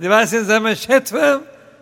די וואס אין זעמע שטפם